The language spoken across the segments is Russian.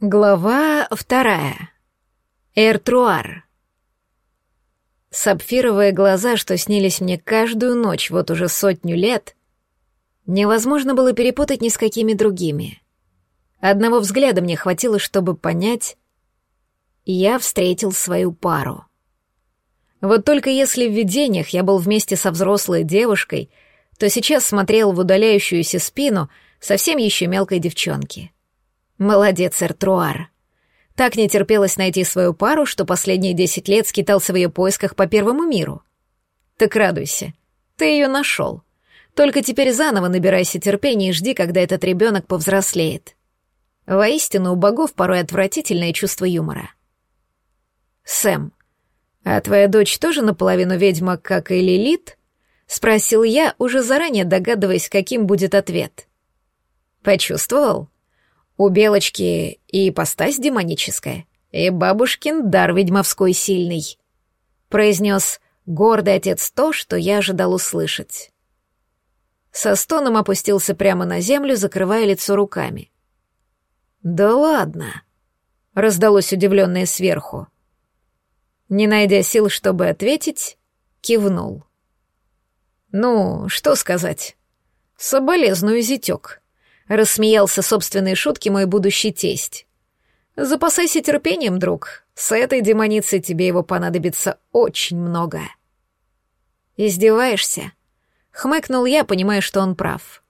Глава вторая. Эртруар. Сапфировые глаза, что снились мне каждую ночь вот уже сотню лет, невозможно было перепутать ни с какими другими. Одного взгляда мне хватило, чтобы понять, я встретил свою пару. Вот только если в видениях я был вместе со взрослой девушкой, то сейчас смотрел в удаляющуюся спину совсем еще мелкой девчонки — Молодец, Эртруар. Так не терпелось найти свою пару, что последние десять лет скитался в ее поисках по первому миру. Так радуйся, ты ее нашел. Только теперь заново набирайся терпения и жди, когда этот ребенок повзрослеет. Воистину, у богов порой отвратительное чувство юмора. Сэм, а твоя дочь тоже наполовину ведьма, как и Лилит? Спросил я, уже заранее догадываясь, каким будет ответ. Почувствовал? У Белочки и ипостась демоническая, и бабушкин дар ведьмовской сильный», — произнес гордый отец то, что я ожидал услышать. Со стоном опустился прямо на землю, закрывая лицо руками. «Да ладно», — раздалось удивленное сверху. Не найдя сил, чтобы ответить, кивнул. «Ну, что сказать? Соболезную зятёк». Рассмеялся собственной шутки мой будущий тесть. Запасайся терпением, друг. С этой демоницей тебе его понадобится очень много. Издеваешься? Хмыкнул я, понимая, что он прав.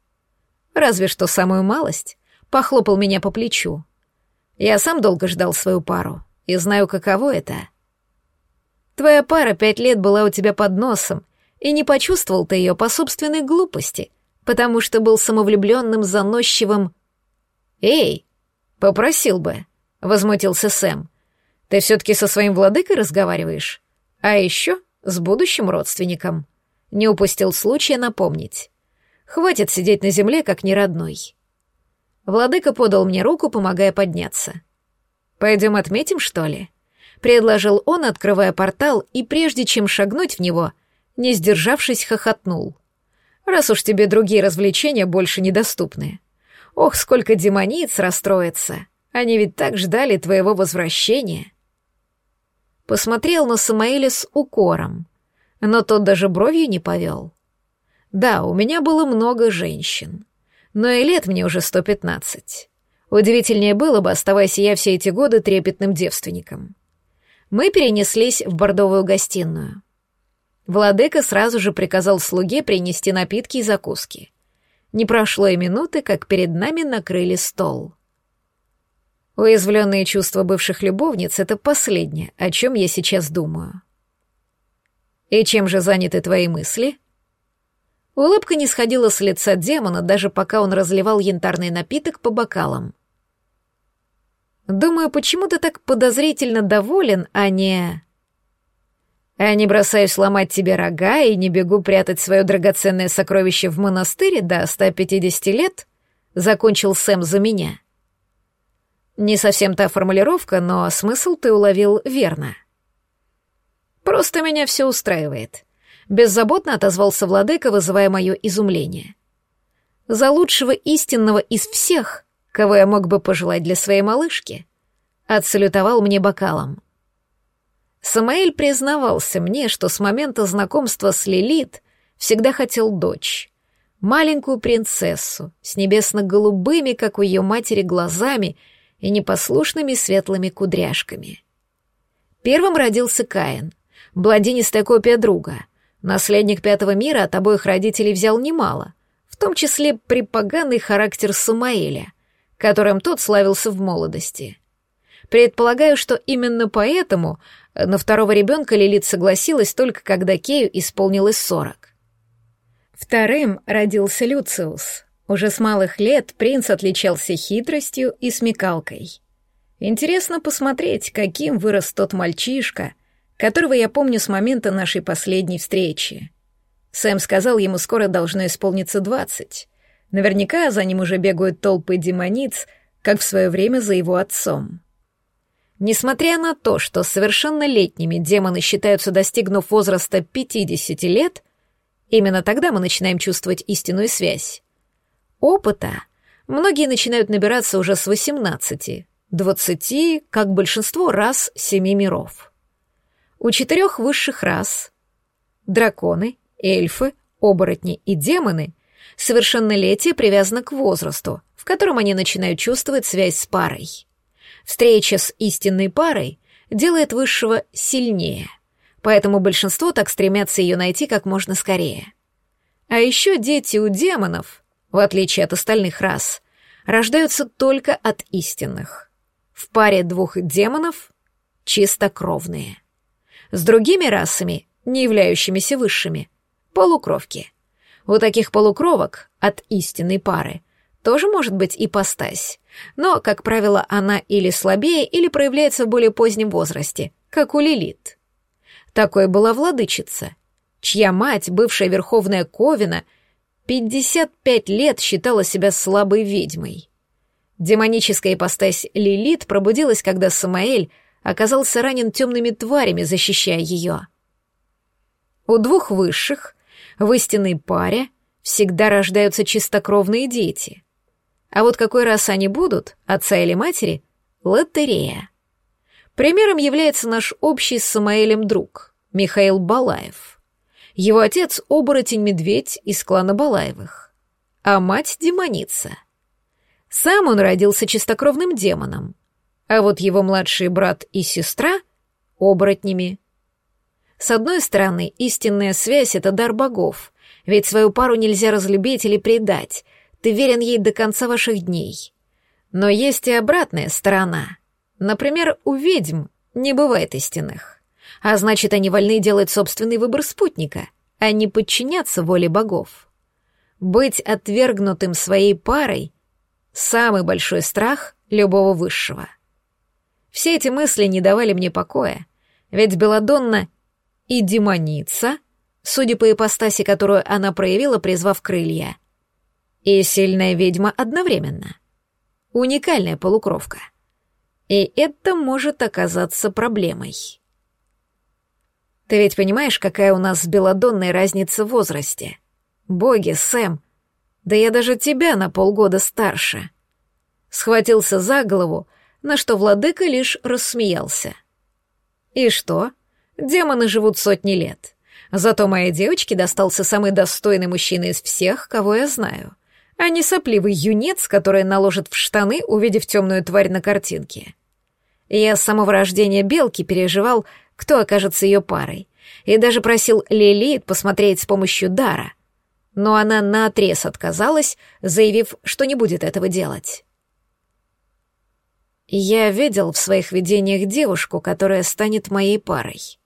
Разве что самую малость. Похлопал меня по плечу. Я сам долго ждал свою пару и знаю, каково это. Твоя пара пять лет была у тебя под носом, и не почувствовал ты ее по собственной глупости — потому что был самовлюбленным, заносчивым. «Эй, попросил бы», — возмутился Сэм. «Ты все-таки со своим владыкой разговариваешь? А еще с будущим родственником». Не упустил случая напомнить. «Хватит сидеть на земле, как неродной». Владыка подал мне руку, помогая подняться. «Пойдем отметим, что ли?» — предложил он, открывая портал, и прежде чем шагнуть в него, не сдержавшись, хохотнул раз уж тебе другие развлечения больше недоступны. Ох, сколько демониц расстроится. Они ведь так ждали твоего возвращения. Посмотрел на Самаэля с укором, но тот даже бровью не повел. Да, у меня было много женщин, но и лет мне уже сто пятнадцать. Удивительнее было бы, оставаясь я все эти годы трепетным девственником. Мы перенеслись в бордовую гостиную. Владыка сразу же приказал слуге принести напитки и закуски. Не прошло и минуты, как перед нами накрыли стол. Уязвленные чувства бывших любовниц — это последнее, о чем я сейчас думаю. «И чем же заняты твои мысли?» Улыбка не сходила с лица демона, даже пока он разливал янтарный напиток по бокалам. «Думаю, почему ты так подозрительно доволен, а не...» А не бросаюсь ломать тебе рога и не бегу прятать свое драгоценное сокровище в монастыре до 150 лет, закончил Сэм за меня. Не совсем та формулировка, но смысл ты уловил верно. Просто меня все устраивает. Беззаботно отозвался владыка, вызывая мое изумление. За лучшего истинного из всех, кого я мог бы пожелать для своей малышки, отсалютовал мне бокалом — Самаэль признавался мне, что с момента знакомства с Лилит всегда хотел дочь. Маленькую принцессу с небесно-голубыми, как у ее матери, глазами и непослушными светлыми кудряшками. Первым родился Каин, бладинистая копия друга. Наследник пятого мира от обоих родителей взял немало, в том числе припоганный характер Самаэля, которым тот славился в молодости. Предполагаю, что именно поэтому на второго ребенка Лилит согласилась только когда Кею исполнилось сорок. Вторым родился Люциус. Уже с малых лет принц отличался хитростью и смекалкой. Интересно посмотреть, каким вырос тот мальчишка, которого я помню с момента нашей последней встречи. Сэм сказал, ему скоро должно исполниться двадцать. Наверняка за ним уже бегают толпы демониц, как в свое время за его отцом. Несмотря на то, что совершеннолетними демоны считаются, достигнув возраста 50 лет, именно тогда мы начинаем чувствовать истинную связь. Опыта многие начинают набираться уже с 18, двадцати, как большинство рас семи миров. У четырех высших рас — драконы, эльфы, оборотни и демоны — совершеннолетие привязано к возрасту, в котором они начинают чувствовать связь с парой. Встреча с истинной парой делает высшего сильнее, поэтому большинство так стремятся ее найти как можно скорее. А еще дети у демонов, в отличие от остальных рас, рождаются только от истинных. В паре двух демонов — чистокровные. С другими расами, не являющимися высшими, — полукровки. У таких полукровок от истинной пары тоже может быть ипостась, но, как правило, она или слабее, или проявляется в более позднем возрасте, как у Лилит. Такой была владычица, чья мать, бывшая верховная Ковина, 55 лет считала себя слабой ведьмой. Демоническая ипостась Лилит пробудилась, когда Самаэль оказался ранен темными тварями, защищая ее. У двух высших, в истинной паре, всегда рождаются чистокровные дети. А вот какой раз они будут, отца или матери, лотерея. Примером является наш общий с Самаэлем друг, Михаил Балаев. Его отец — оборотень-медведь из клана Балаевых, а мать — демоница — сам он родился чистокровным демоном, а вот его младший брат и сестра — оборотнями. С одной стороны, истинная связь — это дар богов, ведь свою пару нельзя разлюбить или предать, ты верен ей до конца ваших дней. Но есть и обратная сторона. Например, у ведьм не бывает истинных. А значит, они вольны делать собственный выбор спутника, а не подчиняться воле богов. Быть отвергнутым своей парой Самый большой страх любого высшего. Все эти мысли не давали мне покоя, ведь Беладонна и демоница, судя по ипостаси, которую она проявила, призвав крылья, и сильная ведьма одновременно. Уникальная полукровка. И это может оказаться проблемой. Ты ведь понимаешь, какая у нас с Беладонной разница в возрасте? Боги, Сэм, да я даже тебя на полгода старше. Схватился за голову, на что владыка лишь рассмеялся. И что? Демоны живут сотни лет. Зато моей девочке достался самый достойный мужчина из всех, кого я знаю, а не сопливый юнец, который наложит в штаны, увидев темную тварь на картинке. Я с самого рождения белки переживал, кто окажется ее парой, и даже просил Лилит посмотреть с помощью дара, но она наотрез отказалась, заявив, что не будет этого делать. Я видел в своих видениях девушку, которая станет моей парой.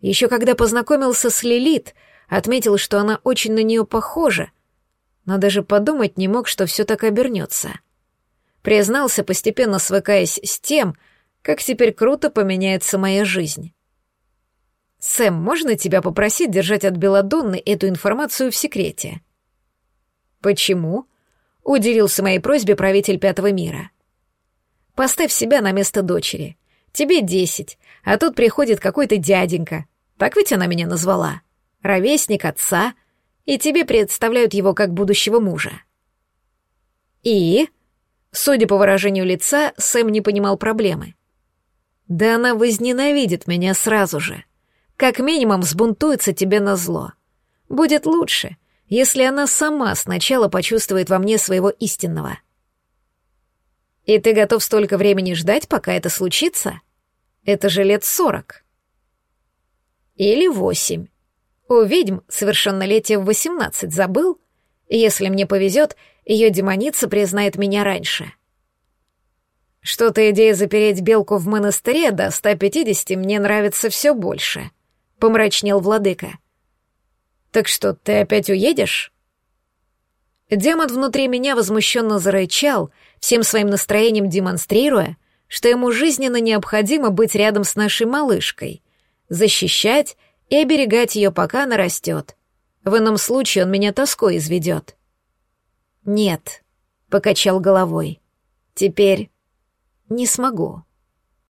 Еще когда познакомился с Лилит, отметил, что она очень на нее похожа, но даже подумать не мог, что все так обернется. Признался, постепенно свыкаясь с тем, как теперь круто поменяется моя жизнь. «Сэм, можно тебя попросить держать от Беладонны эту информацию в секрете?» «Почему?» — удивился моей просьбе правитель Пятого мира. «Поставь себя на место дочери. Тебе десять, а тут приходит какой-то дяденька. Так ведь она меня назвала. Ровесник отца, и тебе представляют его как будущего мужа». «И?» Судя по выражению лица, Сэм не понимал проблемы. «Да она возненавидит меня сразу же», как минимум взбунтуется тебе на зло. Будет лучше, если она сама сначала почувствует во мне своего истинного. И ты готов столько времени ждать, пока это случится? Это же лет сорок. Или восемь. У ведьм совершеннолетие в восемнадцать забыл? Если мне повезет, ее демоница признает меня раньше. Что-то идея запереть белку в монастыре до 150 мне нравится все больше —— помрачнел владыка. «Так что, ты опять уедешь?» Демон внутри меня возмущенно зарычал, всем своим настроением демонстрируя, что ему жизненно необходимо быть рядом с нашей малышкой, защищать и оберегать ее, пока она растет. В ином случае он меня тоской изведет. «Нет», — покачал головой, — «теперь не смогу».